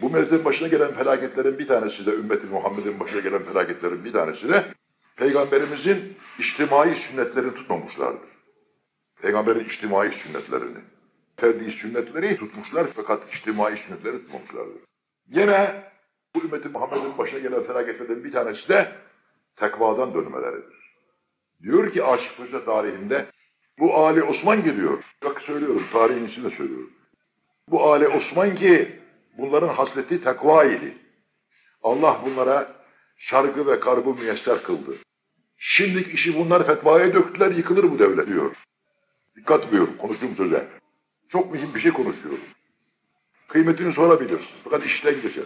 Bu milletin başına gelen felaketlerin bir tanesi de, ümmeti Muhammed'in başına gelen felaketlerin bir tanesi de Peygamberimizin içtimai sünnetlerini tutmamışlardır. Peygamberin içtimai sünnetlerini. Ferdi sünnetleri tutmuşlar fakat içtimai sünnetleri tutmamışlardır. Yine bu ümmeti Muhammed'in başına gelen felaketlerden bir tanesi de tekvadan dönmeleridir. Diyor ki Aşık Paşa tarihinde bu Ali Osman gidiyor. Bak söylüyorum, tarihin içinde söylüyorum. Bu Ali Osman ki bunların hasleti tekva idi. Allah bunlara şarkı ve karbı müyesser kıldı. Şimdiki işi bunlar fetvaya döktüler, yıkılır bu devlet diyor. Dikkat buyur, konuştuğum söze. Çok mühim bir şey konuşuyorum. Kıymetini sonra bilirsin. Fakat işten geçer.